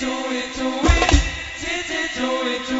do it, do it, do it, do it. do it.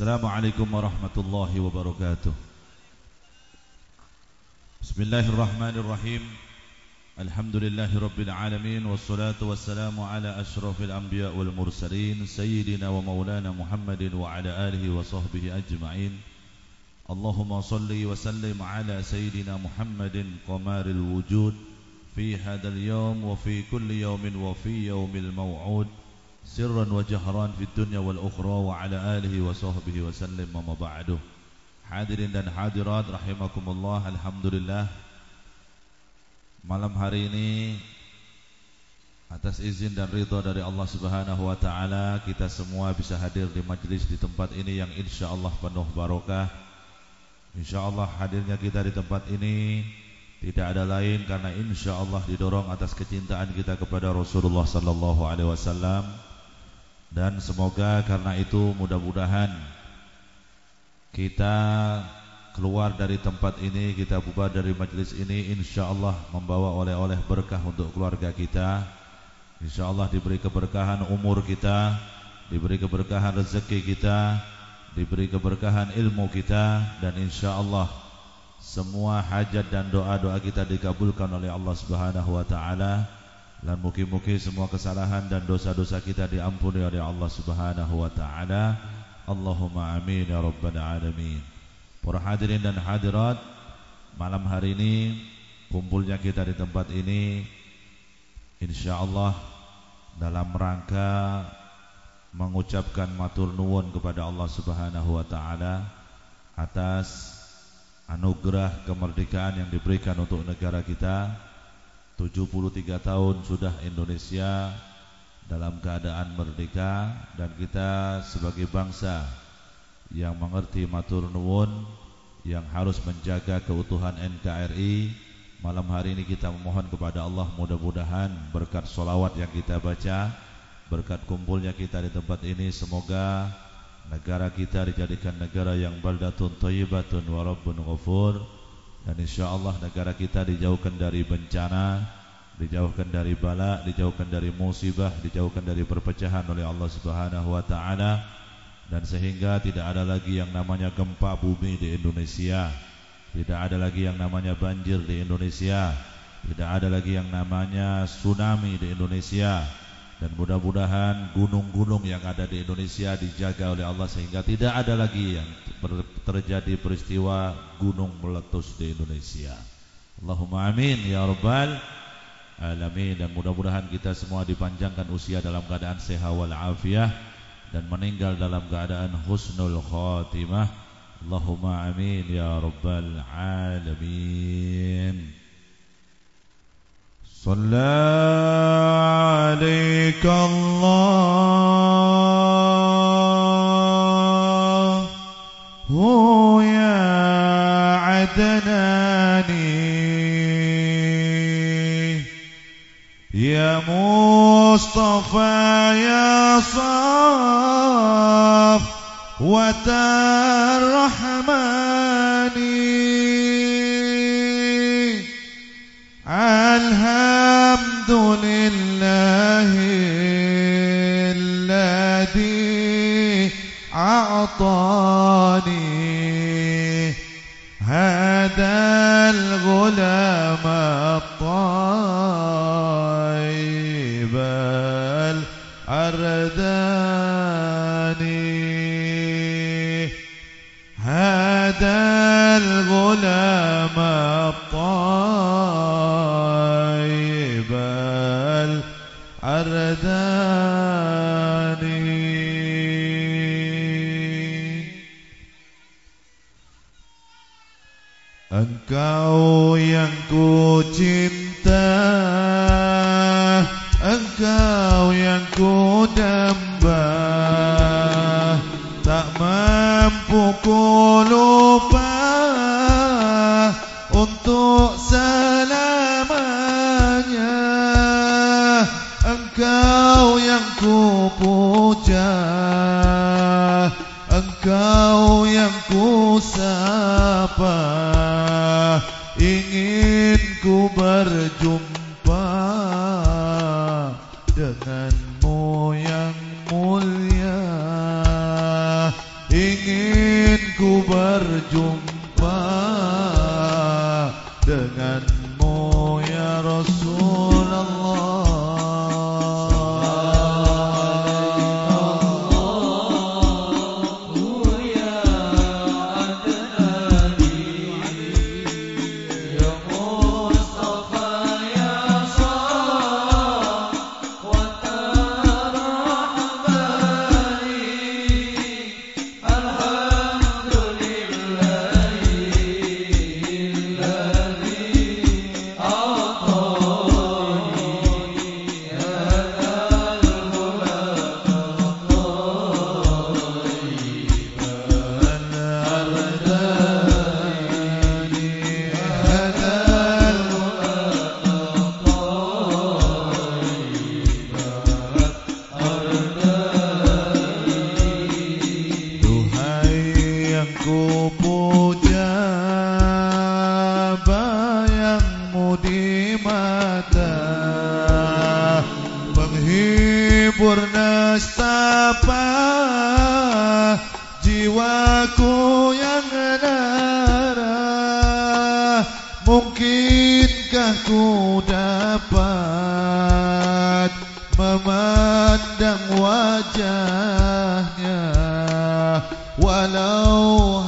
السلام عليكم ورحمة الله وبركاته. بسم الله الرحمن الرحيم. الحمد لله رب العالمين والصلاة والسلام على أشرف الأنبياء والمرسلين سيدنا ومولانا محمد وعلى آله وصحبه أجمعين. اللهم صل وسلم على سيدنا محمد قمار الوجود في هذا اليوم وفي كل يوم وفي يوم الموعود. سرا وجهرا في الدنيا والأخرى وعلى آله وصحبه وسلم وما بعده Hadirin dan hadirat rahimakumullah Alhamdulillah Malam hari ini Atas izin dan ridha dari Allah subhanahu wa ta'ala Kita semua bisa hadir di majlis di tempat ini Yang insya Allah penuh barokah Insya Allah hadirnya kita di tempat ini Tidak ada lain karena insya Allah didorong atas kecintaan kita kepada Rasulullah Sallallahu Alaihi Wasallam Dan semoga karena itu mudah-mudahan Kita keluar dari tempat ini Kita bubar dari majlis ini Insya Allah membawa oleh-oleh berkah untuk keluarga kita. Insya Allah diberi keberkahan umur kita Diberi keberkahan rezeki kita diberi keberkahan ilmu kita dan insya Allah semua hajat dan doa-doa kita dikabulkan oleh Allah Subhanahu wa taala dan mungkin-mungkin semua kesalahan dan dosa-dosa kita diampuni oleh Allah Subhanahu wa taala. Allahumma amin ya rabbal alamin. Para hadirin dan hadirat, malam hari ini kumpulnya kita di tempat ini insyaallah dalam rangka mengucapkan matur nuwun kepada Allah Subhanahu wa taala atas anugerah kemerdekaan yang diberikan untuk negara kita 73 tahun sudah Indonesia dalam keadaan merdeka dan kita sebagai bangsa yang mengerti matur nuwun yang harus menjaga keutuhan NKRI malam hari ini kita memohon kepada Allah mudah-mudahan berkat solawat yang kita baca Berkat kumpulnya kita di tempat ini Semoga negara kita dijadikan negara yang baldatun tayyibatun Warabbun ghafur Dan insyaAllah negara kita dijauhkan dari bencana Dijauhkan dari bala Dijauhkan dari musibah Dijauhkan dari perpecahan oleh Allah subhanahu wa ta'ala. Dan sehingga tidak ada lagi yang namanya gempa bumi di Indonesia. Tidak ada lagi yang namanya banjir di Indonesia. Tidak ada lagi yang namanya tsunami di Indonesia. Dan mudah-mudahan gunung-gunung yang ada di Indonesia dijaga oleh Allah sehingga tidak ada lagi yang terjadi peristiwa gunung meletus di Indonesia. Allahumma amin ya rabbal alamin dan mudah-mudahan kita semua dipanjangkan usia dalam keadaan sehat wal afiah dan meninggal dalam keadaan husnul khatimah. Allahumma amin ya rabbal alamin. صلى عليك الله مصطفى يا صاف وترحماني الحمد لله الذي أعطاني هذا الغلام الطيب الأرداني هذا الغلام الطيب الأرداني. Engkau yang ku cinta Engkau yang ku damba Tak mampu ku lupa Untuk selamanya. Engkau yang ku puja Engkau yang ku sapa ولو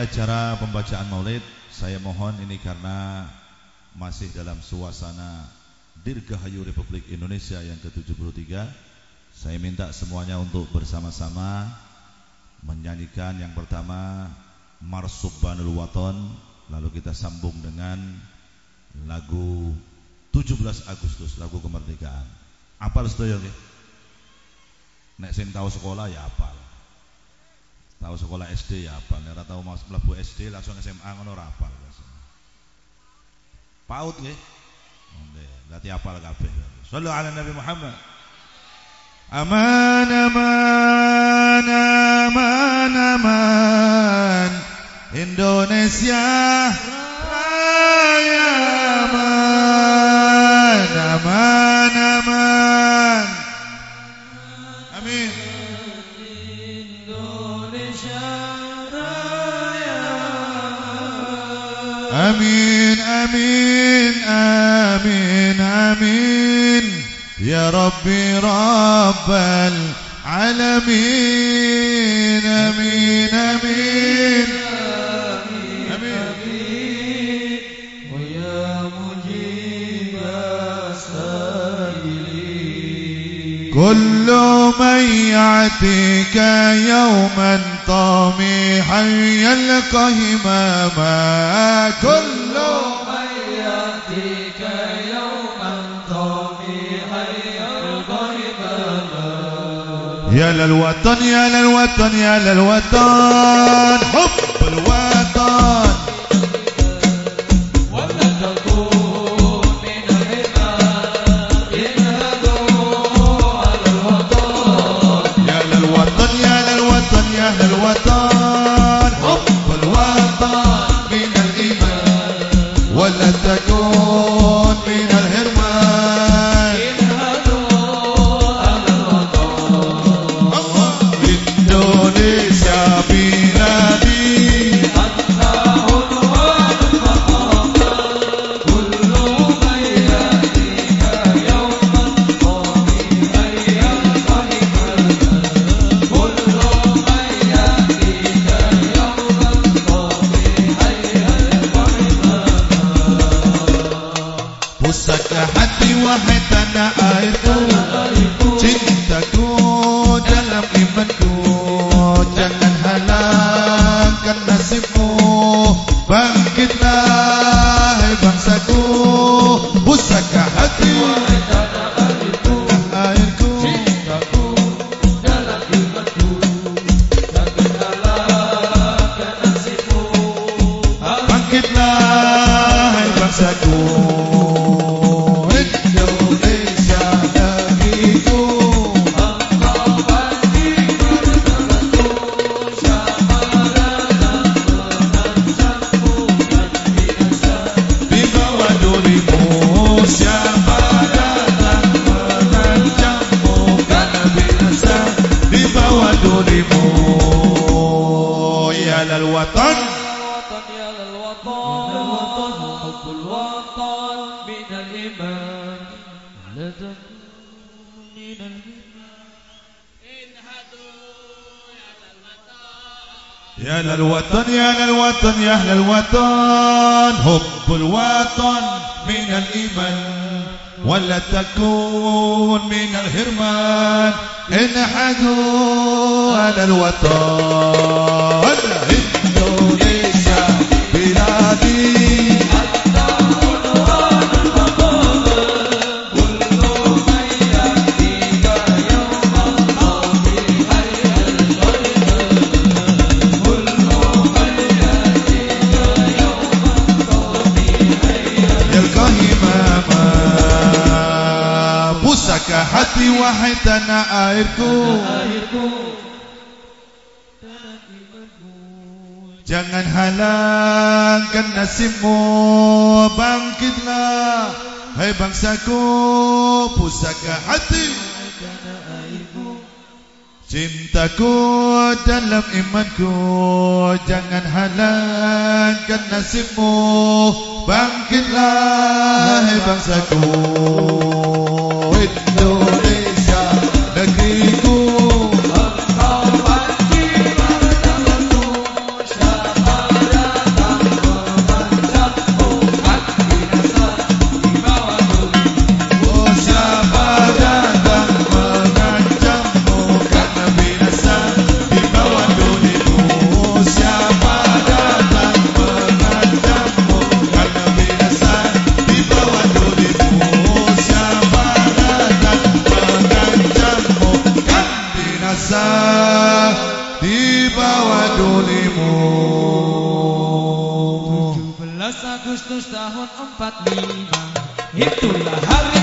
acara pembacaan maulid Saya mohon ini karena Masih dalam suasana Dirgahayu Republik Indonesia yang ke-73 Saya minta semuanya untuk bersama-sama Menyanyikan yang pertama Marsubbanul Waton Lalu kita sambung dengan Lagu 17 Agustus Lagu kemerdekaan Apal sedaya nggih? Nek sing sekolah ya apal Tahu sekolah SD ya apal, nek tahu mau mlebu SD langsung SMA ngono ora apal. Paut nggih. Nggih, berarti apal kabeh. Sallu ala Nabi Muhammad. Aman aman aman aman Indonesia Rabbal Alamin Amin, amin Amin ويا مجيب السائلين كل من يعتيك يوما طامحا يلقى هماما كل يوما يا للوطن يا للوطن يا للوطن. حب الوطن. ولا تكون. يتم 100 tahun 4 lima Itulah hari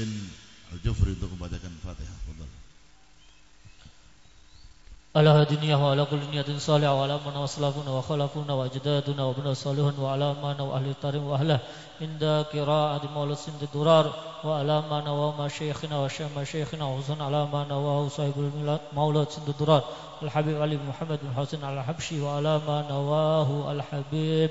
Husain Al-Jufri untuk membacakan Fatihah. Fadhal. على دنيا وعلى كل دنيا صالح وعلى من وسلفنا وخلفنا وأجدادنا وابن الصالحين وعلى من وأهل التريم وأهله عند قراءة مولى سند الدرار وعلى من ومشايخنا وشيخ مشايخنا وحسن على من وهو صاحب مولى سند الدرار الحبيب علي بن محمد بن حسين على الحبشي وعلى من وهو الحبيب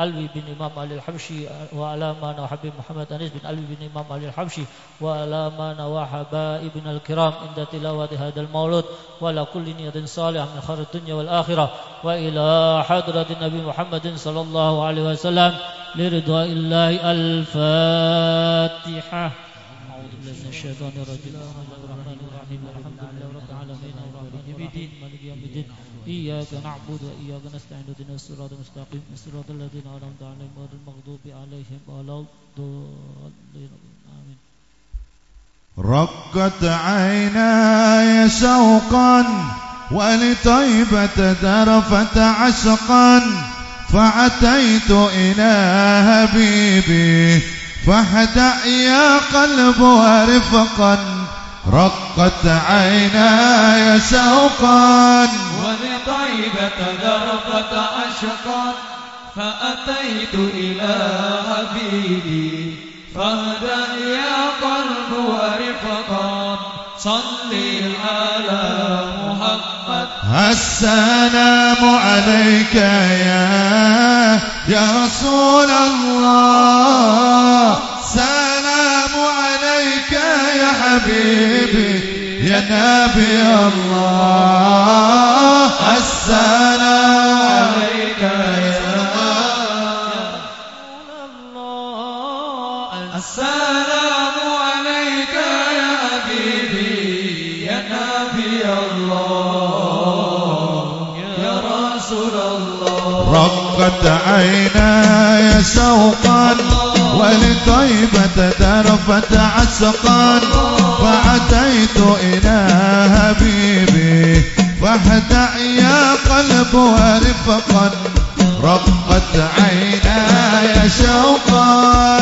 علوي بن إمام علي الحبشي وعلى ما نوى حبيب محمد أنيس بن علوي بن إمام علي الحبشي وعلى ما نوى حبائبنا الكرام عند تلاوة هذا المولود وعلى كل نية صالح من خير الدنيا والآخرة وإلى حضرة النبي محمد صلى الله عليه وسلم لرضا الله الفاتحة أعوذ بالله من الشيطان الرجيم الرحمن الرحيم الحمد لله رب العالمين الرحمن الرحيم مالك يوم الدين إياك نعبد وإياك نستعين اهدنا الصراط المستقيم. صراط الذين أنعمت عليهم غير المغضوب عليهم ولا الضالين. آمين. رقت عيناي شوقا ولطيبة ذرفت عشقا فأتيت إلى حبيبي فاهدأ يا قلب ورفقا. رقت عيناي شوقا ولطيبة ذرفت عشقا فأتيت إلى حبيبي. فاهدأ يا قلب ورفقا. صلي على محمد. السلام عليك يا يا رسول الله. سلام عليك يا حبيبي يا نبي الله السلام عليك يا الله السلام عليك يا حبيبي. يا نبي الله يا رسول الله. رقت عيناي شوقا ولطيبة درفت عسقا فأتيت إلى حبيبي فاهدأ يا قلب ورفقا رقت عيناي شوقا.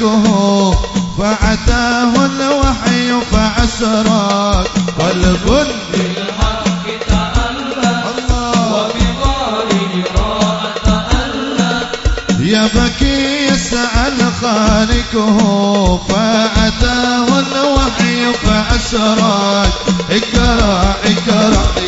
خالقه فأتاه الوحي فأسرك قلب بالحق راء يسأل خالقه فأتاه الوحي فأسرك اقرأ اقرأ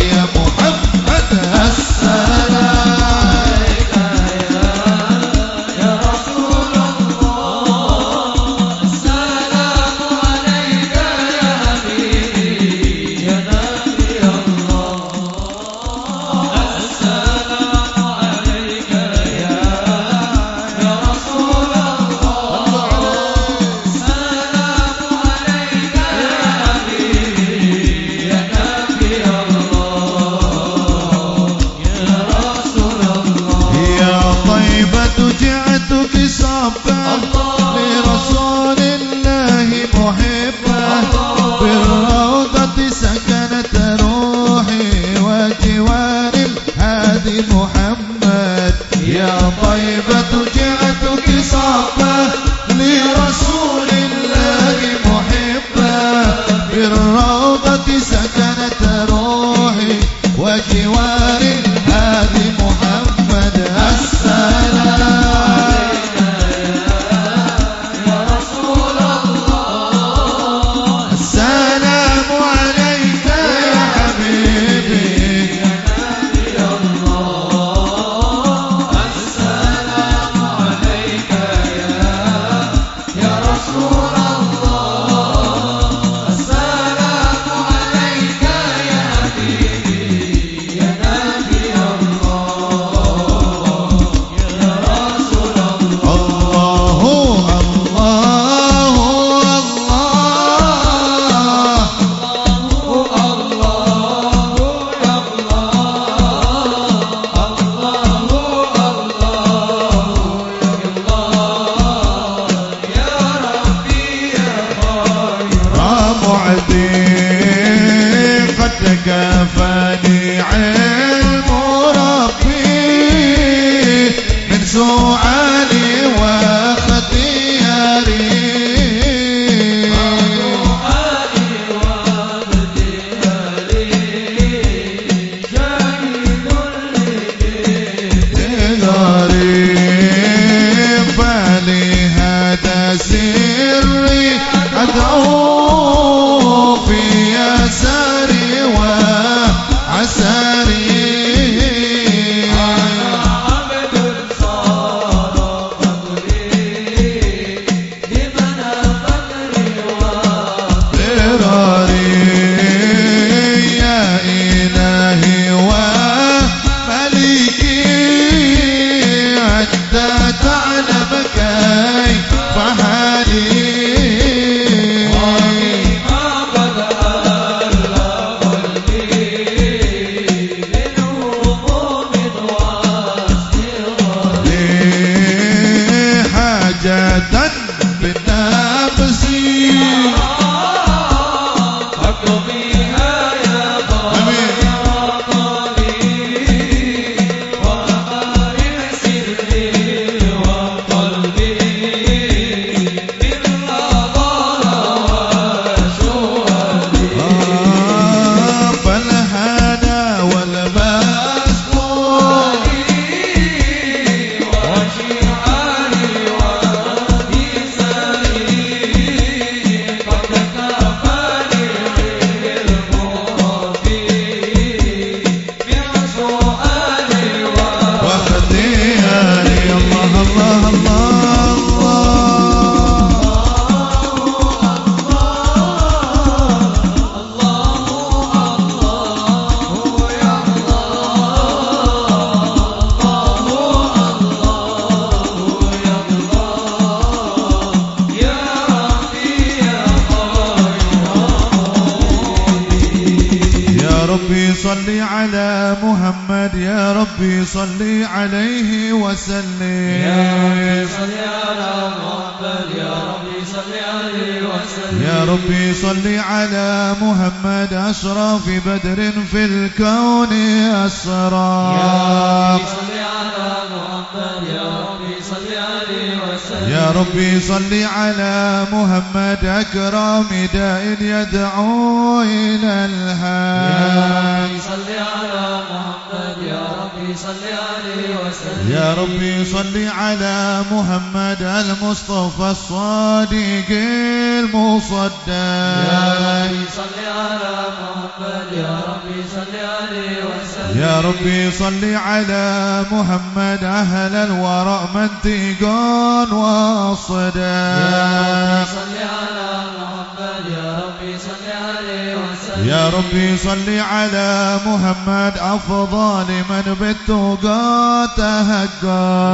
تهجى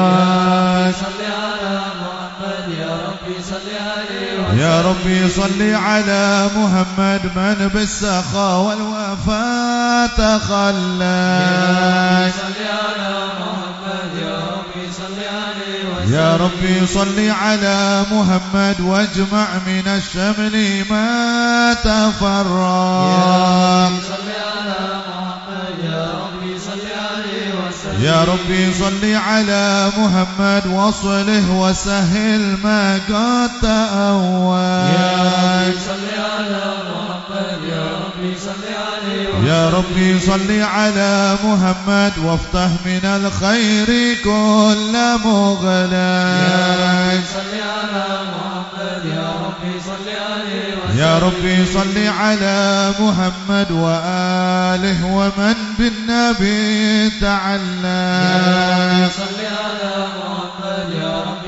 يا ربي صل على محمد من بالسخاء والوفاء تخلى يا ربي صل على محمد واجمع من الشمل ما تفرق. يا ربي صل على محمد وصله وسهل ما قد تأوى. يا ربي صل على محمد وافتح من الخير كل مغلق يا ربي صل على محمد وآله ومن بالنبي تعلق يا ربي صل على محمد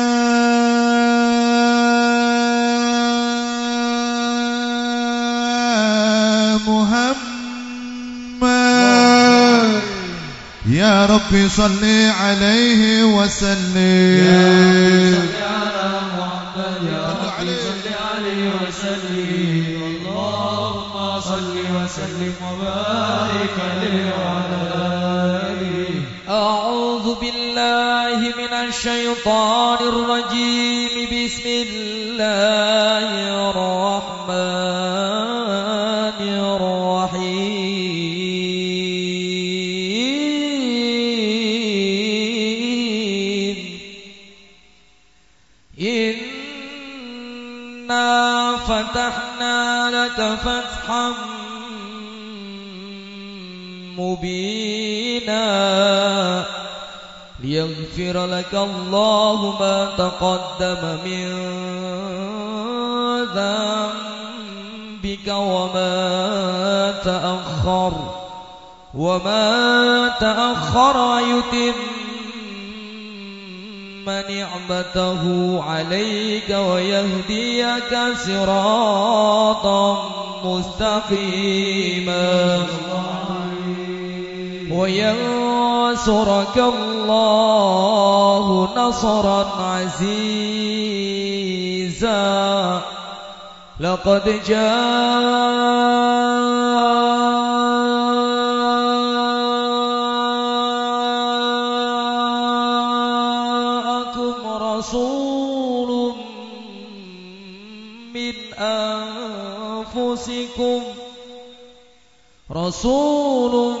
يا ربي صل عليه وسلم. اللهم صل وسلم وبارك عليه وعلى آله. أعوذ بالله من الشيطان الرجيم. بسم الله الرحمن ليغفر لك الله ما تقدم من ذنبك وما تأخر وما تأخر ويتم نعمته عليك ويهديك صراطا مستقيما. وينصرك الله نصرا عزيزا. لقد جاءكم رسول من أنفسكم رسول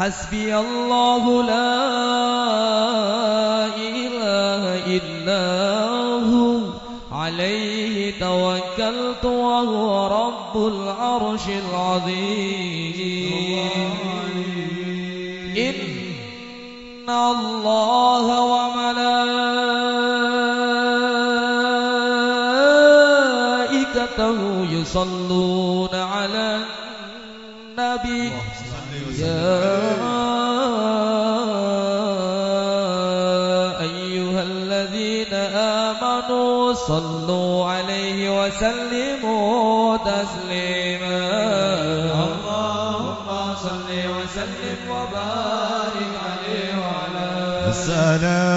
حسبي الله لا إله إلا هو. عليه توكلت وهو رب العرش العظيم. إن الله وملائكته تسليما. اللهم صل وسلم وبارك عليه وعلى السلام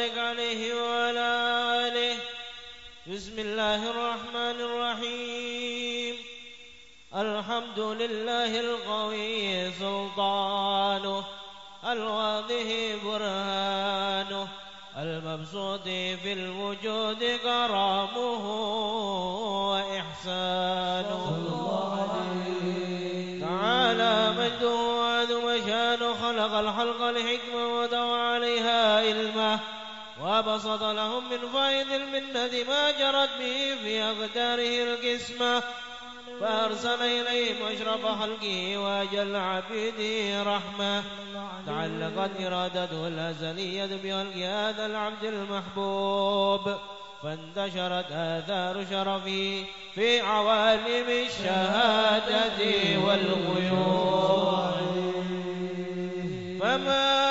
وبارك عليه وعلى آله. بسم الله الرحمن الرحيم. الحمد لله القوي سلطانه الواضح برهانه المبسوط في الوجود كرامه وإحسانه. فبسط لهم من فيض المنة ما جرت به في أفداره القسمة. فأرسل إليهم أشرف خلقه وأجل عبيده رحمة. تعلقت إرادته الأزلية بخلق هذا العبد المحبوب. فانتشرت آثار شرفه في عوالم الشهادة والغيوب. فما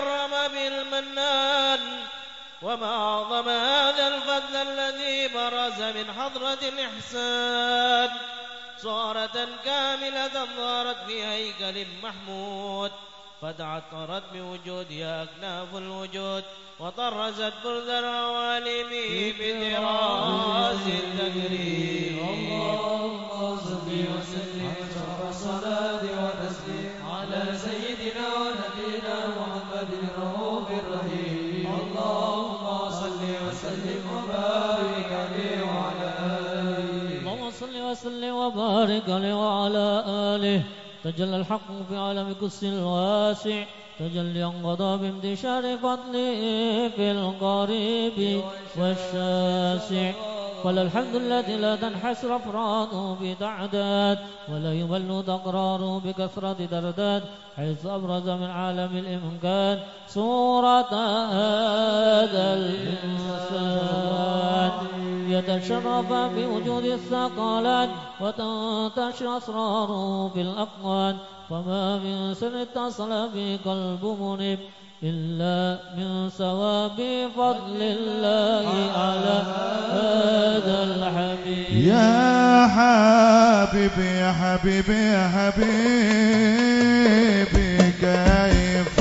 كرم بالمنان وما أعظم هذا الفضل الذي برز من حضرة الإحسان. صورة كاملة ظهرت في هيكل محمود. فتعطرت بوجودها أكناف الوجود. وطرزت برز العوالم بدراس التكريم الله وبارك لي وعلى آله. تجلى الحق في عالم قدس واسع تجلي انقضى بانتشار فضله في القريب والشاسع. قال الحمد الذي لا تنحسر أفراده بتعداد ولا يمل تقراره بكثرة ترداد حيث أبرز من عالم الإمكان صورة هذا الإنسان. يتشرف بوجود الثقلان وتنتشر أسراره في الأقوان فما من سر اتصل به قلب منيب إلا من ثواب فضل الله على هذا الحبيب. يا حبيبي يا حبيبي يا حبيبي كيف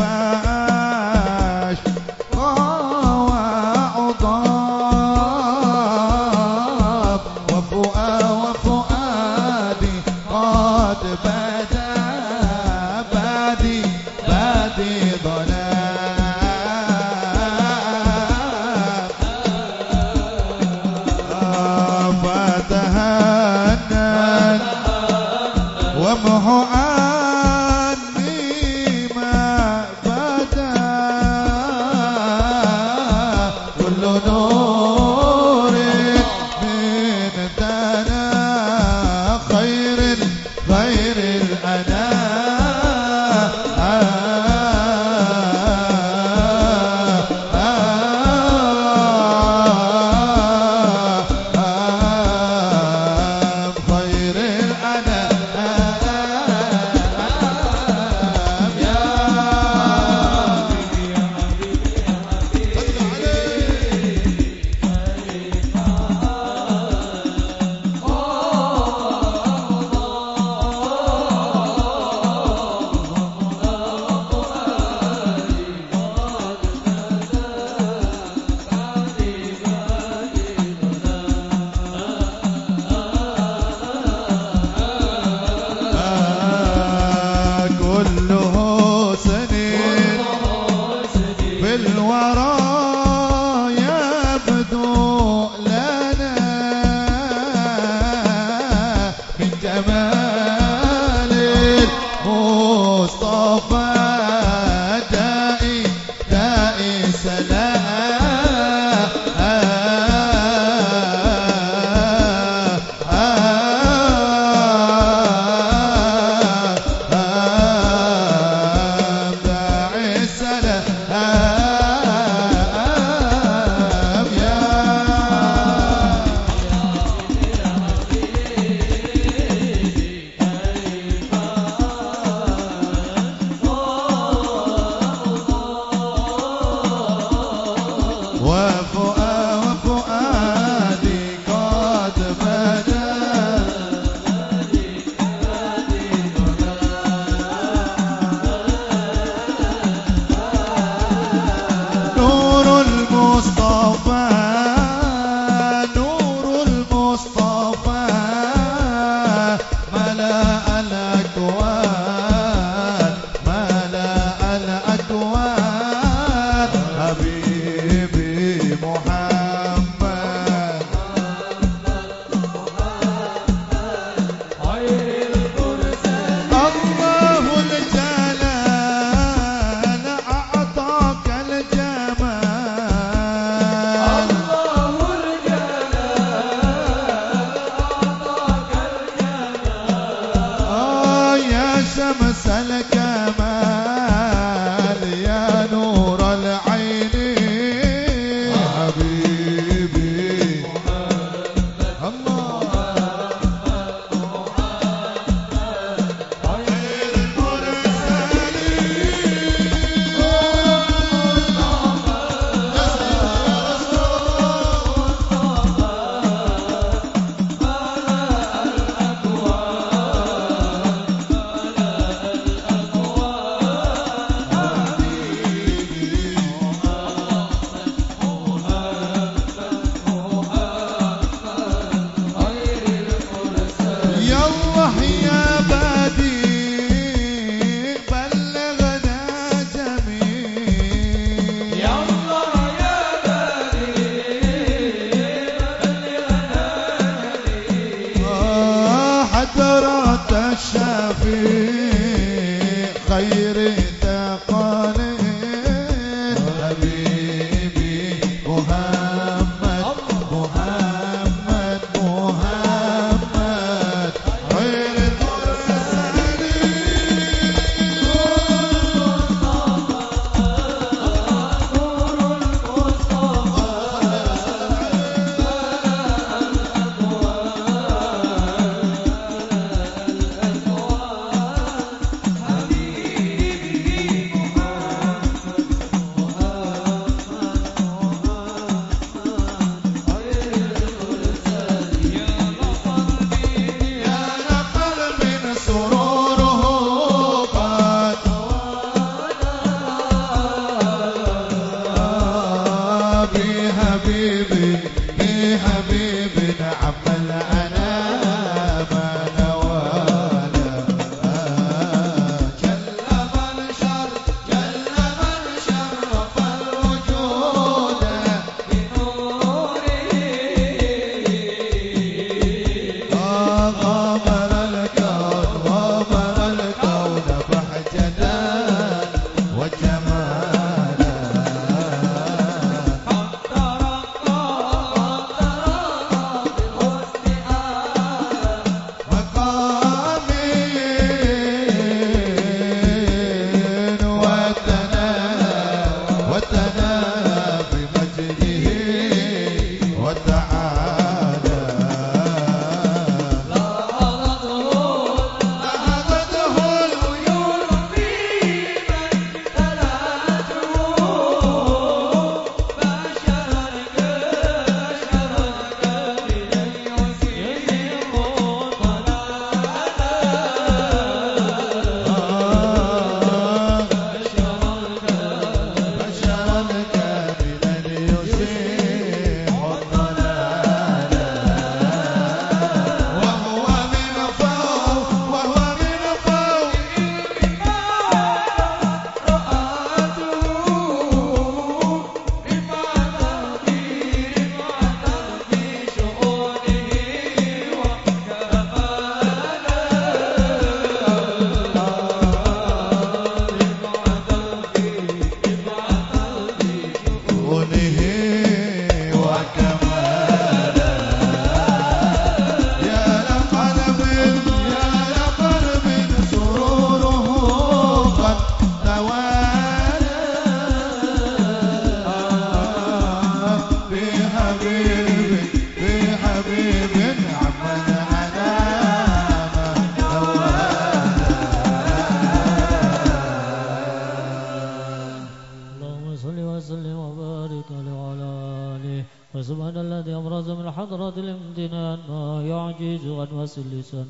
ส่วน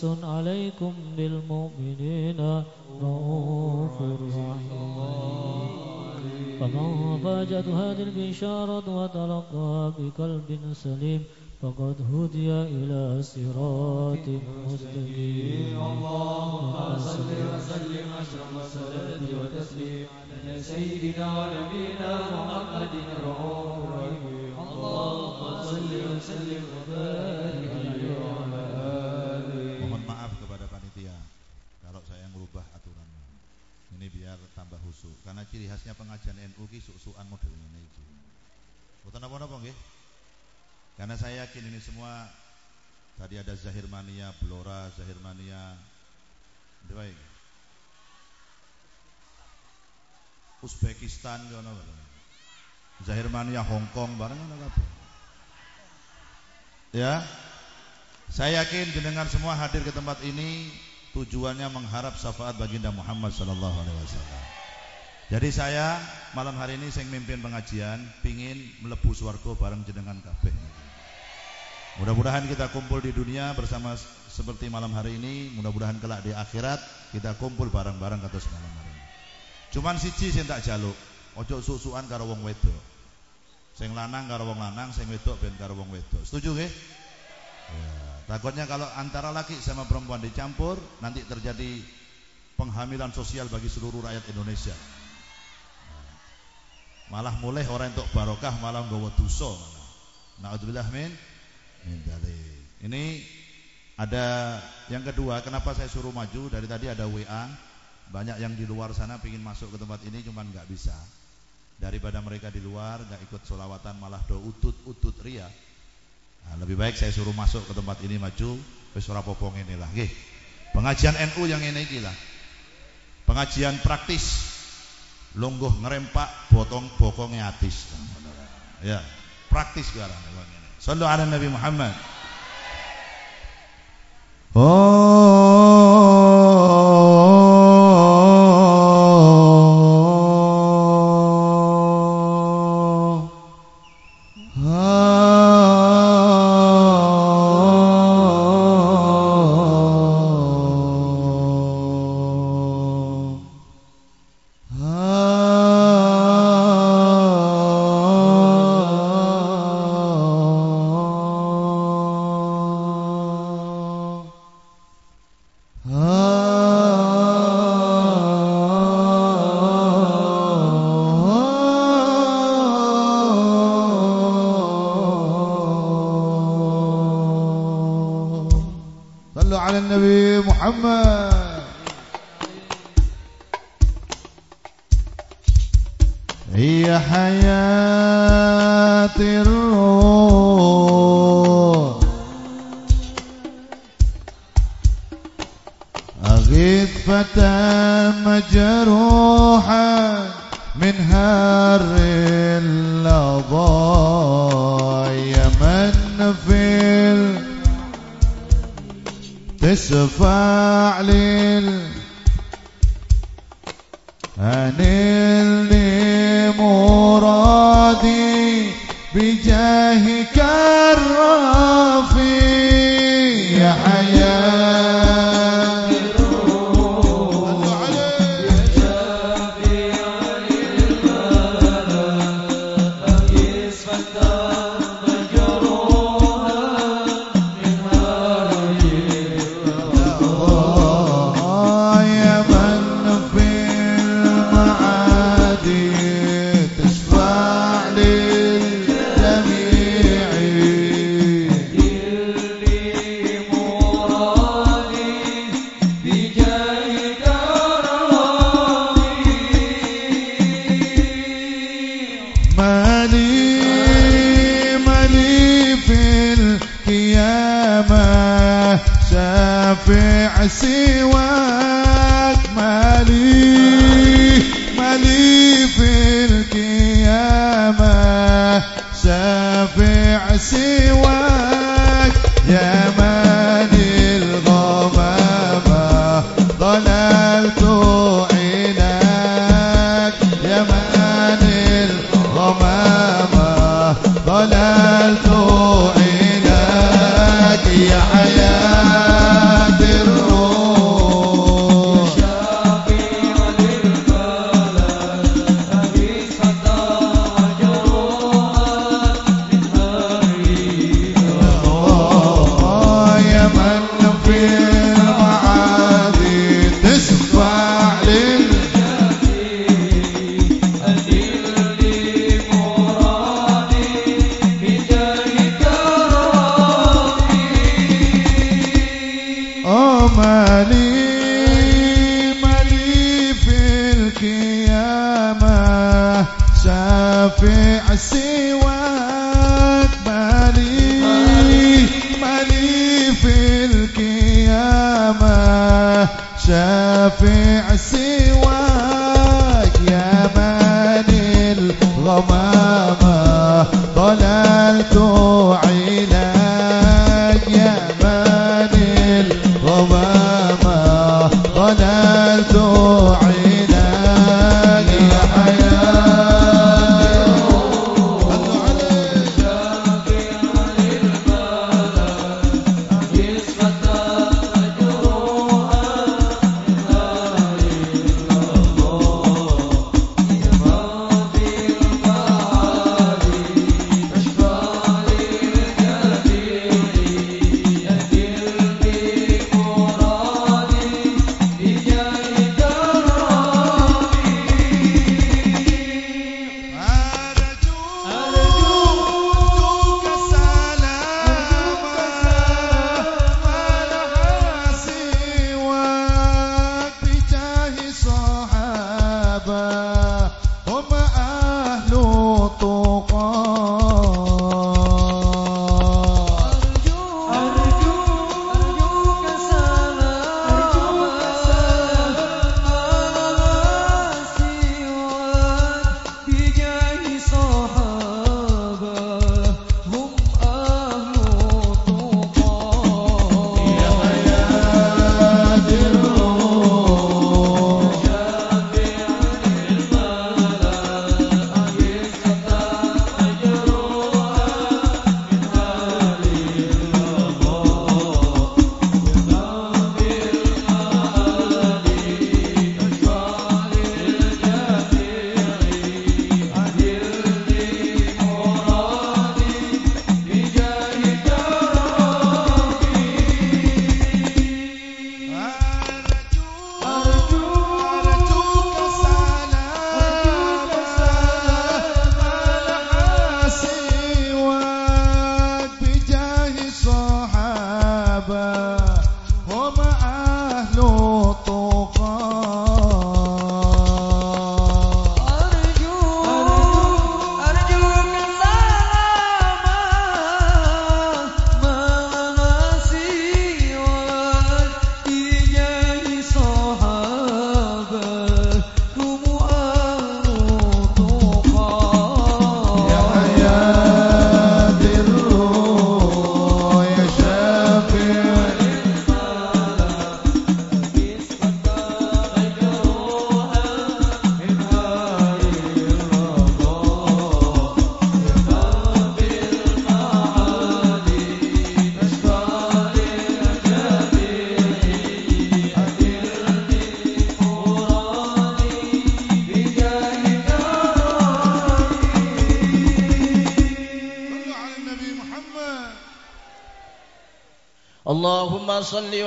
حريص عليكم بالمؤمنين رؤوف رحيم. فمن فاجأت هذه البشارة وتلقاها بقلب سليم فقد هدي إلى صراط مستقيم. اللهم صل وسلم أشرف الصلاة والتسليم على سيدنا ونبينا محمد رؤوف الرحيم اللهم صل وسلم وبارك tambah husuk. Karena ciri khasnya pengajian NU ki suk-sukan model ini iki. Boten apa-apa nggih? Karena saya yakin ini semua tadi ada Zahir Mania, Blora, Zahir Mania. Baik. Uzbekistan ngono Zahir Mania Hong Kong bareng ngono kabeh. Ya, saya yakin jenengan semua hadir ke tempat ini tujuannya mengharap syafaat baginda Muhammad sallallahu alaihi wasallam. Jadi saya malam hari ini saya mimpin pengajian, pingin melebu swarga bareng jenengan kabeh. Mudah-mudahan kita kumpul di dunia bersama seperti malam hari ini, mudah-mudahan kelak di akhirat kita kumpul bareng-bareng kata malam hari ini. Cuman siji sing tak jaluk, ojo susuan karo wong wedok. Sing lanang karo wong lanang, sing wedok ben karo wong wedok. Setuju nggih? Ya, takutnya kalau antara laki sama perempuan dicampur nanti terjadi penghamilan sosial bagi seluruh rakyat Indonesia. Malah mulai orang untuk barokah malah nggawa dosa malah. Nauzubillah min. Ini ada yang kedua, kenapa saya suruh maju? Dari tadi ada WA, banyak yang di luar sana ingin masuk ke tempat ini cuman nggak bisa. Daripada mereka di luar nggak ikut solawatan malah do utut utut ria. Nah, lebih baik saya suruh masuk ke tempat ini maju ora popong inilah nggih. Pengajian NU yang ini gila. Pengajian praktis. Longgoh ngerempak botong bokongnya atis. Ya, praktis sekarang Sallu ala Nabi Muhammad. Oh لل أنلني مرادي بجاهك الرافي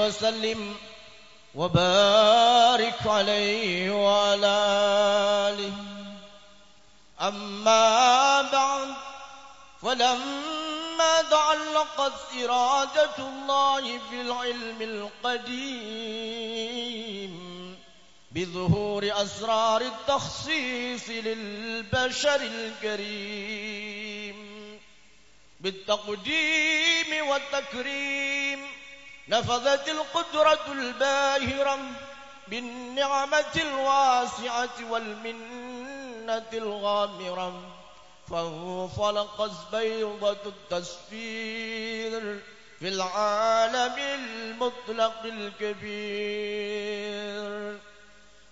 وسلم وبارك عليه وعلى آله. أما بعد فلما تعلقت إرادة الله في العلم القديم بظهور أسرار التخصيص للبشر الكريم بالتقديم والتكريم نفذت القدرة الباهرة بالنعمة الواسعة والمنة الغامرة فانفلقت بيضة التسفير في العالم المطلق الكبير.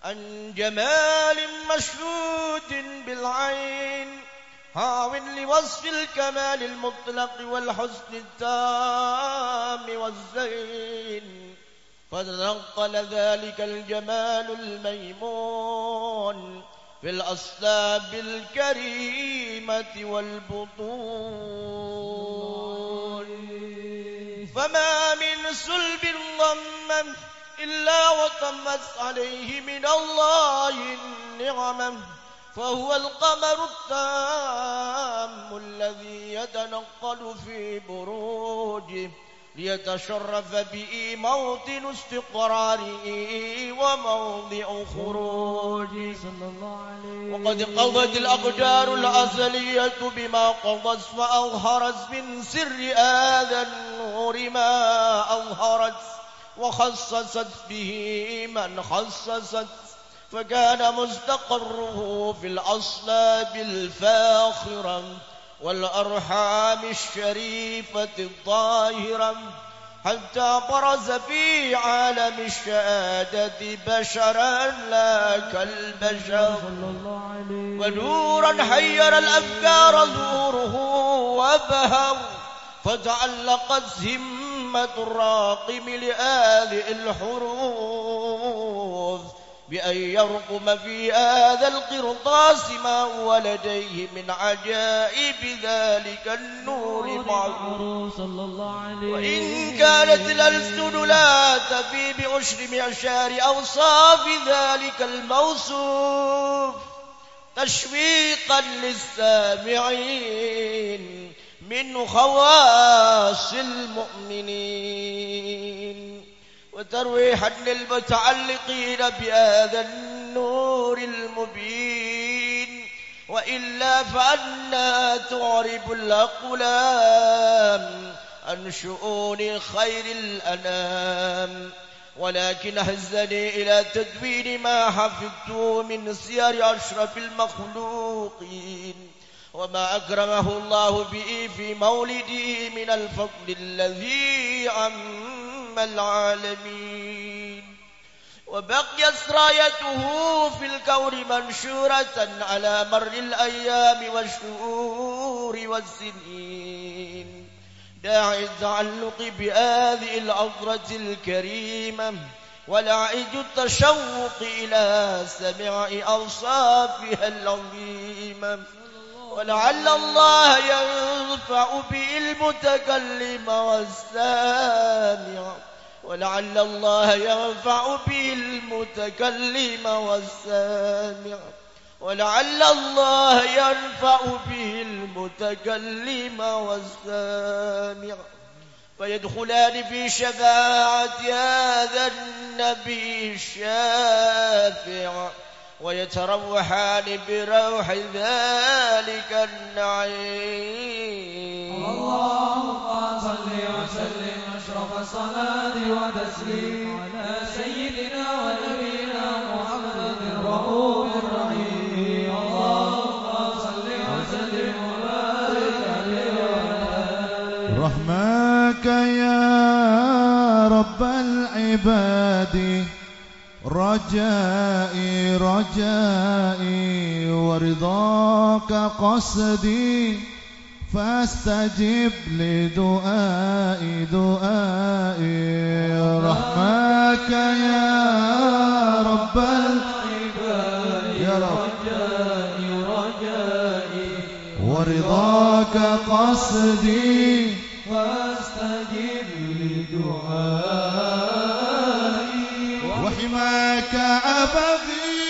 عن جمال مشهود بالعين هاو لوصف الكمال المطلق والحسن التام والزين. فتنقل ذلك الجمال الميمون في الأصلاب الكريمة والبطون. فما من سلب ضمم إلا وتمت عليه من الله النعمة. فهو القمر التام الذي يتنقل في بروجه ليتشرف به موطن استقراره وموضع خروجه. وقد قضت الأقدار الأزلية بما قضت فأظهرت من سر هذا النور ما أظهرت وخصصت به من خصصت فكان مستقره في الأصلاب الفاخرة والأرحام الشريفة الظاهرة حتى برز في عالم الشهادة بشرا لا كالبشر. ونورا حير الأفكار زوره وبهر فتعلقت همة الراقم لهذه الحروف. بأن يرقم في هذا القرطاس ما هو لديه من عجائب ذلك النور معروف معروف صلى الله عليه وإن كانت الألسن لا تفي بعشر معشار أوصاف ذلك الموصوف تشويقا للسامعين من خواص المؤمنين. وترويحا للمتعلقين بهذا النور المبين وإلا فأنا تعرب الأقلام عن شؤون خير الأنام. ولكن هزني إلى تدوين ما حفظته من سير أشرف المخلوقين وما أكرمه الله به في مولده من الفضل الذي عم العالمين. وبقيت رايته في الكون منشورة على مر الأيام والشهور والسنين. داعي التعلق بهذه العطرة الكريمة ولعج التشوق إلى سمع أوصافها العظيمة. ولعل الله ينفع به المتكلم والسامع. ولعل الله ينفع به المتكلم والسامع. ولعل الله ينفع به المتكلم والسامع. فيدخلان في شفاعة هذا النبي الشافع. ويتروحان بروح ذلك النعيم. اللهم صل وسلم أشرف الصلاة وتسليم على سيدنا ونبينا محمد الرؤوف الرحيم. اللهم صل وسلم وبارك عليه. رحمك يا رب العباد. رجائي رجائي ورضاك قصدي فاستجب لدعائي دعائي. رحمك يا رب العباد يا رب. رجائي رجائي. ورضاك قصدي فاستجب وحماك أبغي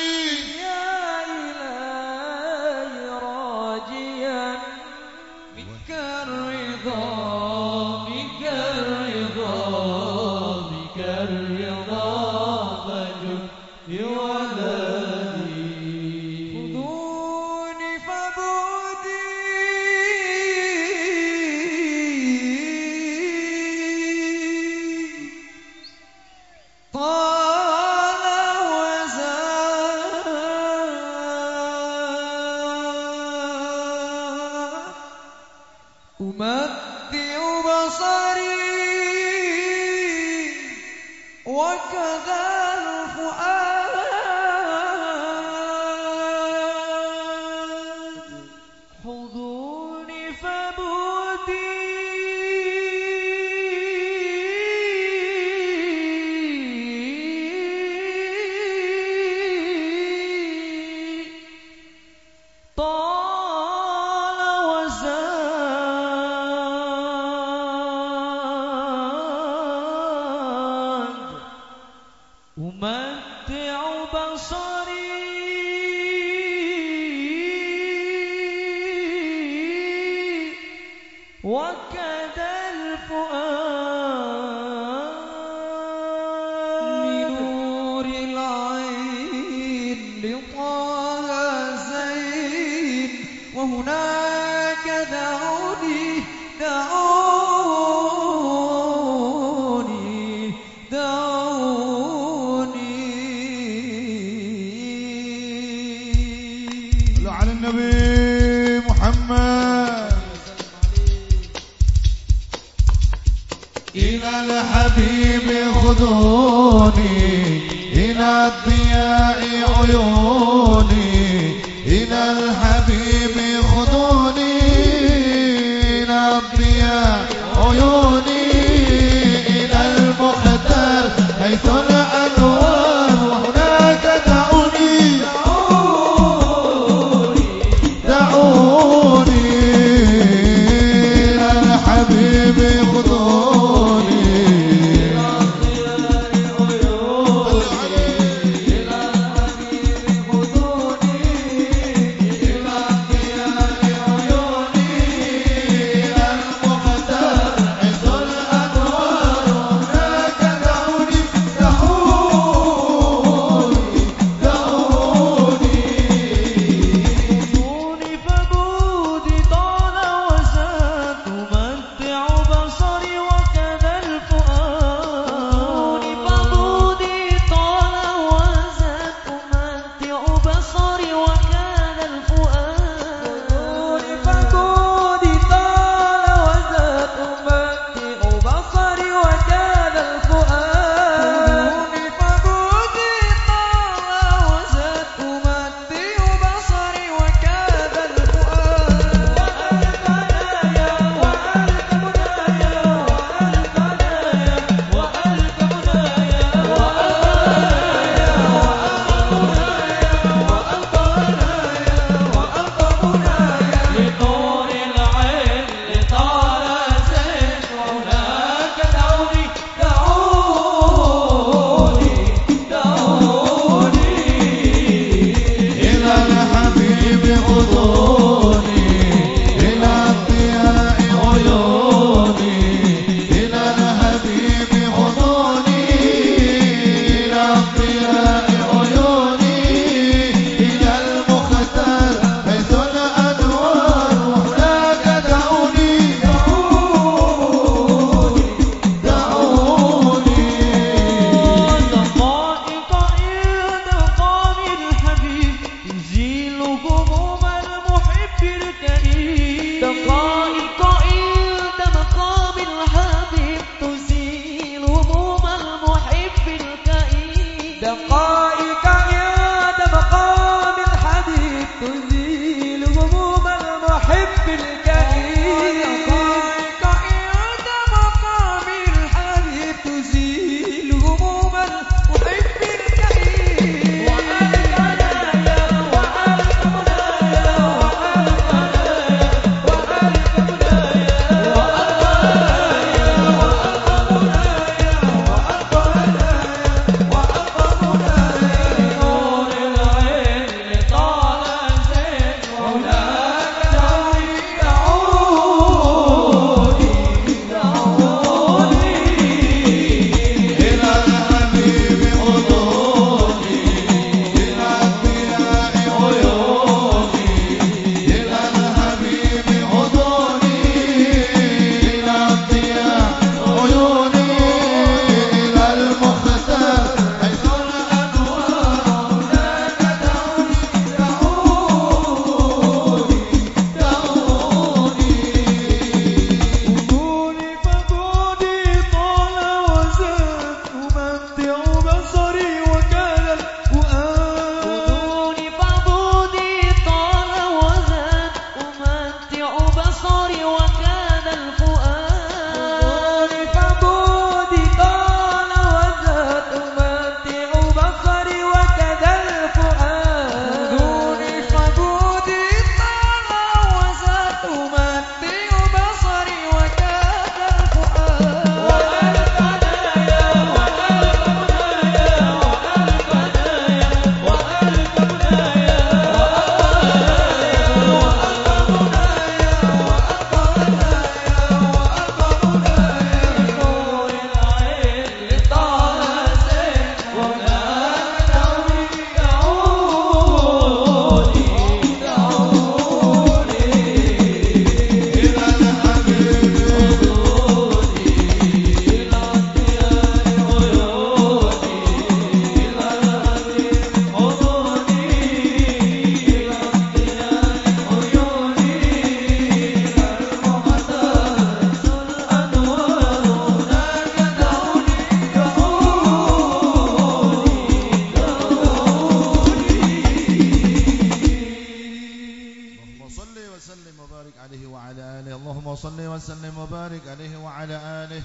آله اللهم صل وسلم وبارك عليه وعلى آله.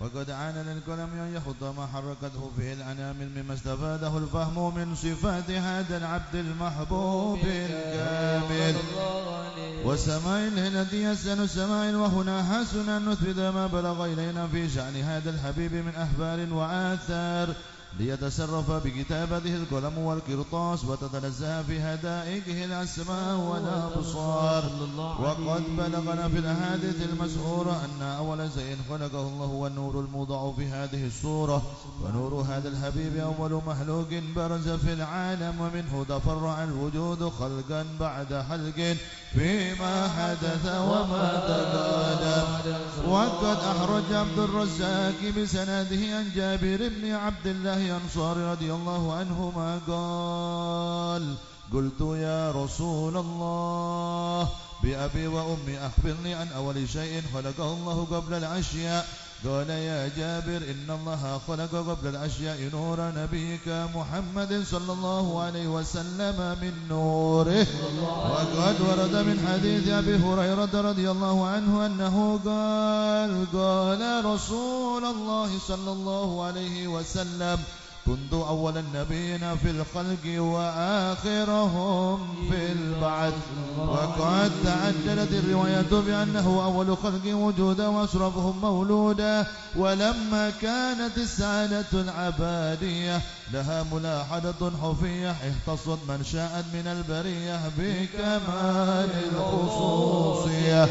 وقد عان للكلام أن يخض ما حركته فيه الأنامل مما استفاده الفهم من صفات هذا العبد المحبوب الكامل وسماء التي يسأل السماء وهنا حسن أن نثبت ما بلغ إلينا في شأن هذا الحبيب من أخبار وآثار. ليتصرف بكتابته القلم والقرطاس وتتنزه في هدائقه الأسماء والأبصار. وقد بلغنا في الأحاديث المسهورة أن أول شيء خلقه الله هو النور الموضع في هذه الصورة. ونور هذا الحبيب أول مخلوق برز في العالم ومنه تفرع الوجود خلقا بعد خلق. فيما حدث وما تقدم وقد أخرج عبد الرزاق بسنده عن جابر بن عبد الله أنصار رضي الله عنهما قال قلت يا رسول الله بأبي وأمي أخبرني عن أول شيء خلقه الله قبل الأشياء قال يا جابر إن الله خلق قبل الأشياء نور نبيك محمد صلى الله عليه وسلم من نوره. وقد ورد من حديث أبي هريرة رضي الله عنه أنه قال قال رسول الله صلى الله عليه وسلم كنت أول النبيين في الخلق وآخرهم في البعث. وقد تعدلت الرواية بأنه أول خلق وجودا وأشرفهم مولودا. ولما كانت السعادة العبادية لها ملاحظة حفية اختصت من شاءت من البرية بكمال الخصوصية.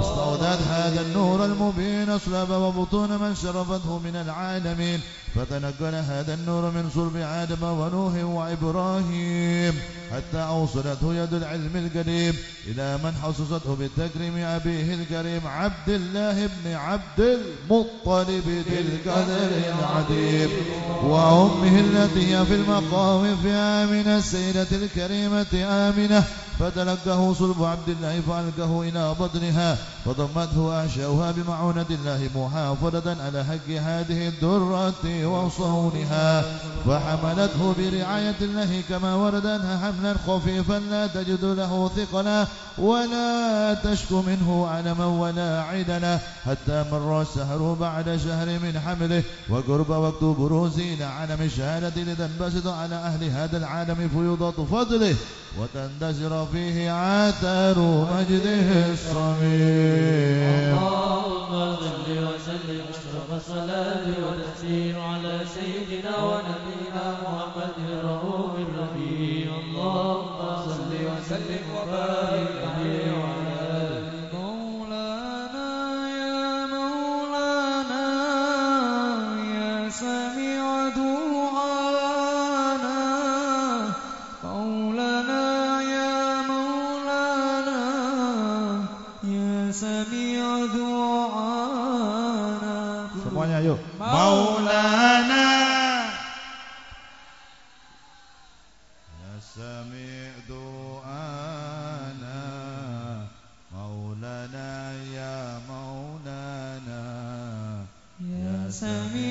استودت هذا النور المبين أصلب وبطون من شرفته من العالمين. فتنقل هذا النور من صلب آدم ونوح وإبراهيم حتى أوصلته يد العلم القديم إلى من حصصته بالتكريم أبيه الكريم عبد الله بن عبد المطلب ذي القدر العظيم وأمه التي هي في المقام في آمنة السيدة الكريمة آمنة فتلقه صلب عبد الله فألقه إلى بطنها فضمته أعشاؤها بمعونة الله محافظة على حق هذه الدرة وصونها فحملته برعاية الله كما ورد أنها حملا خفيفا لا تجد له ثقلا ولا تشكو منه علما ولا عدلا حتى مر السهر بعد شهر من حمله وقرب وقت بروزه إلى علم الشهادة لتنبسط على أهل هذا العالم فيوضة فضله وتندسر فيه عاثر مجده الصميم. اللهم صل وسلم اشرف الصلاة والتسليم على سيدنا ونبينا محمد Sami' du'ana Maulana ya Maulana يا سميع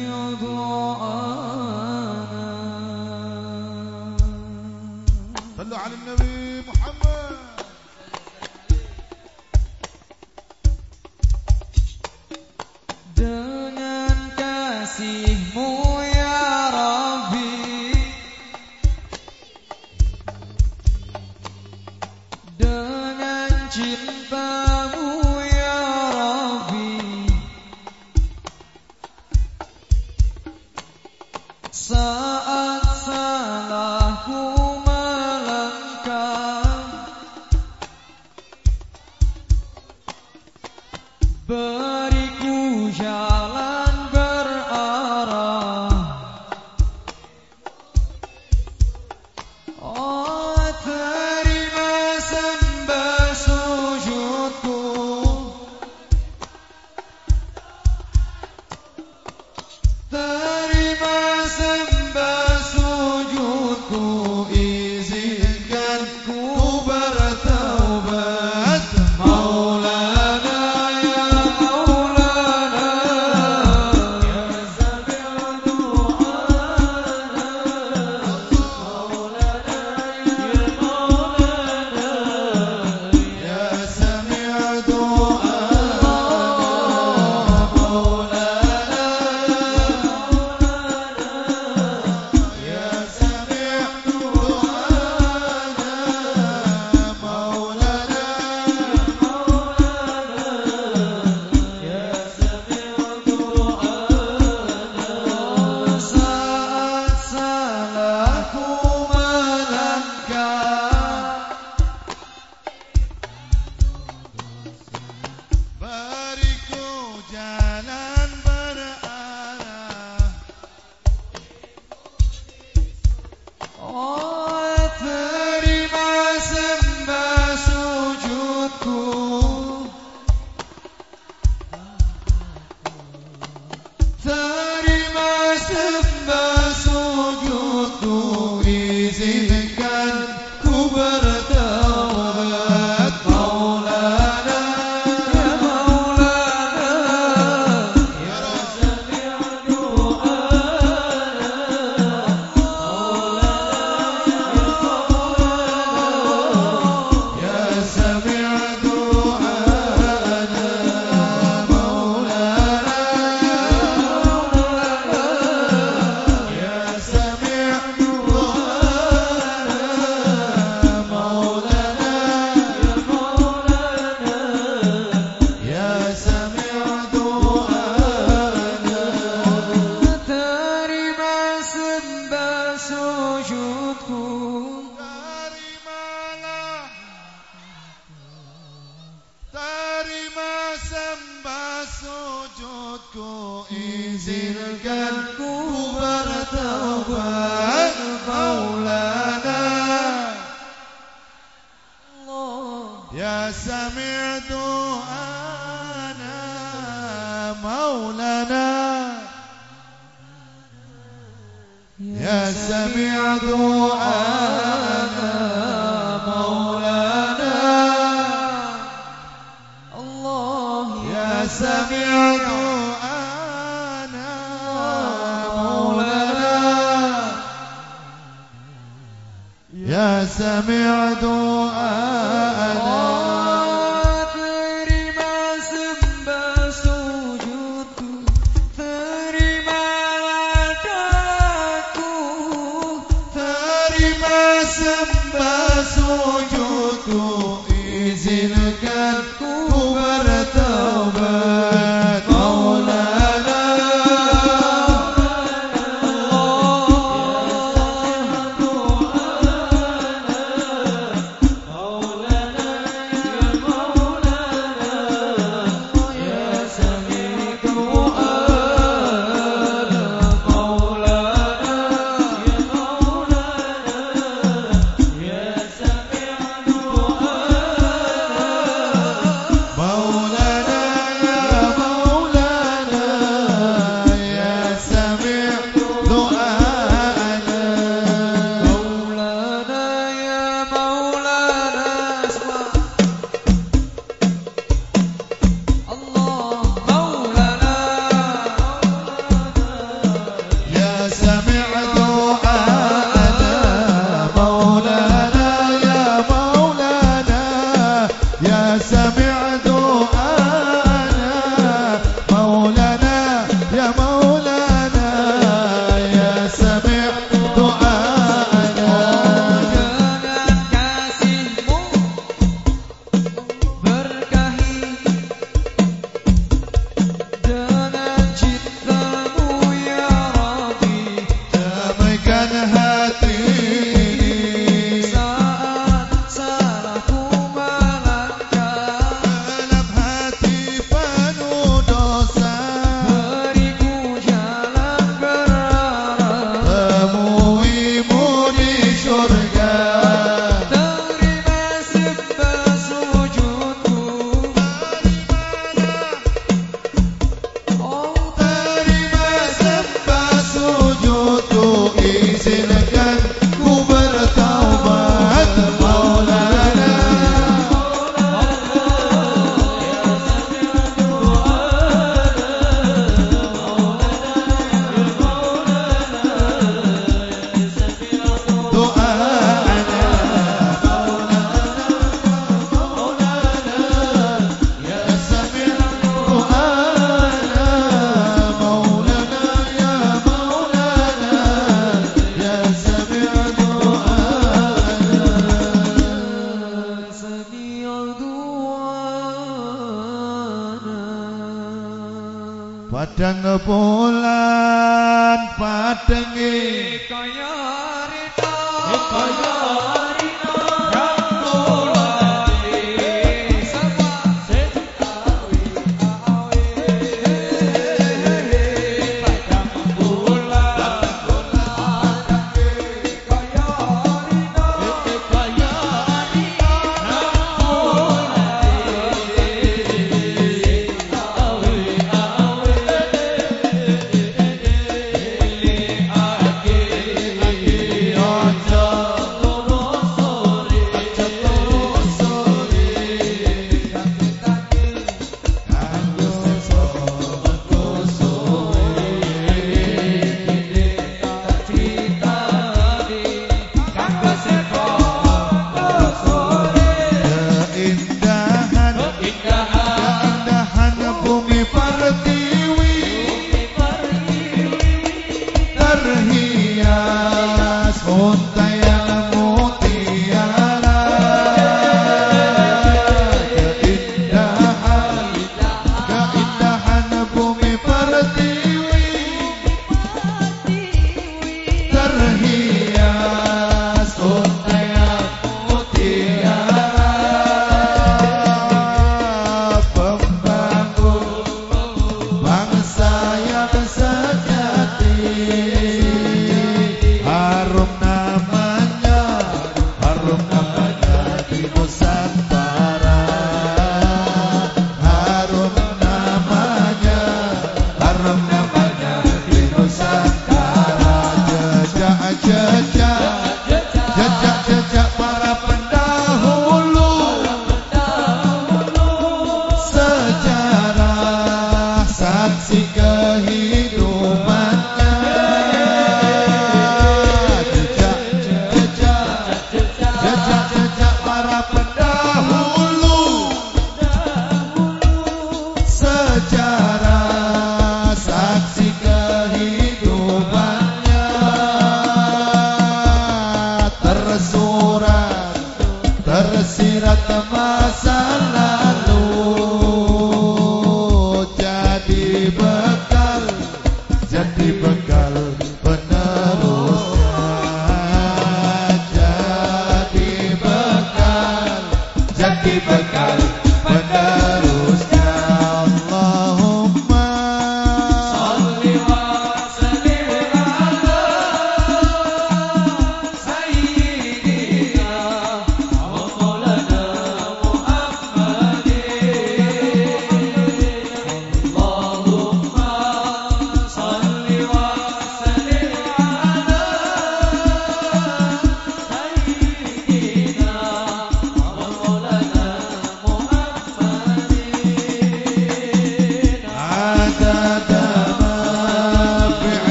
يا سمعت أنا مولانا. يا سمعت أنا مولانا. الله يا سمعت مولانا. يا سمعت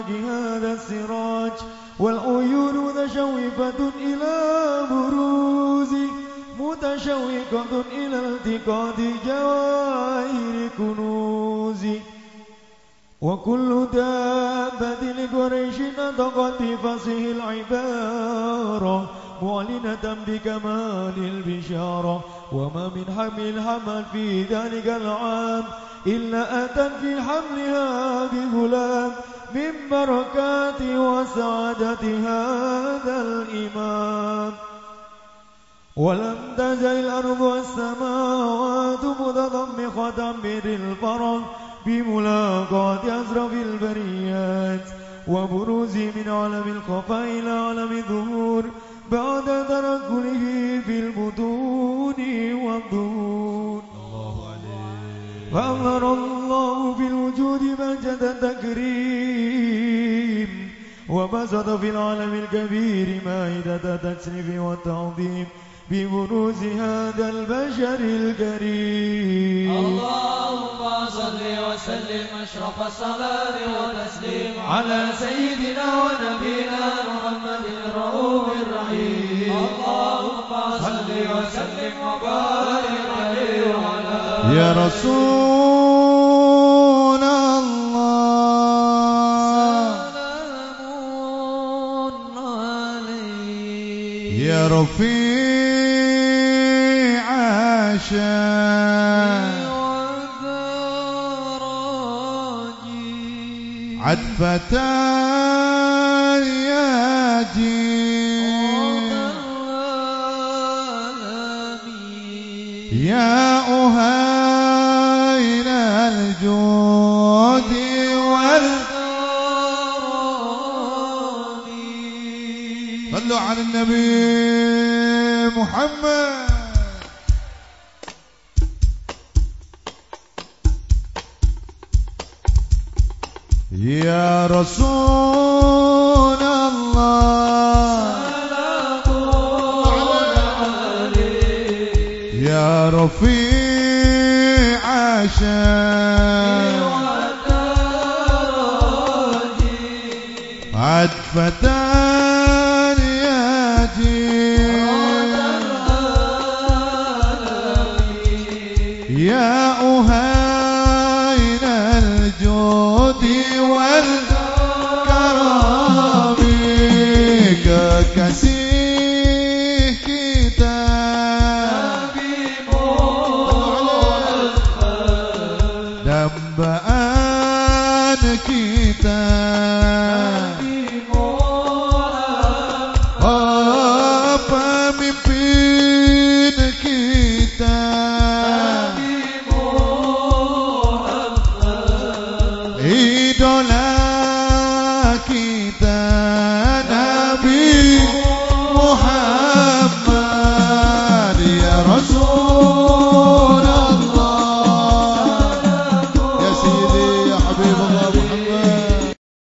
إخراج هذا السراج والعيون متشوفة إلى بروزي متشوقة إلى التقاط جواهر كنوزي وكل دابة لقريش نطقت بفصه العبارة معلنة بكمال البشارة. وما من حمل حمل في ذلك العام إلا أتت في حملها بغلام من بركات وسعادة هذا الإمام ولم تزل الأرض والسماوات متضمخة من الفرح بملاقاة أزرف البريات وبروز من عالم الخفاء إلى عالم الظهور بعد تركله في البطون والظهور فأظهر الله في الوجود مجد التكريم وبسط في العالم الكبير مائدة التشريف والتعظيم ببروز هذا البشر الكريم. اللهم صل وسلم أشرف الصلاة والتسليم على سيدنا ونبينا محمد الرؤوف الرحيم. اللهم صل وسلم وبارك يا رسول الله. سلام عليك يا رفيع عشان عتفة يا يا أهين الجود والكرم صلوا على النبي محمد. يا رسول الله. رفيع عشان عدفة يا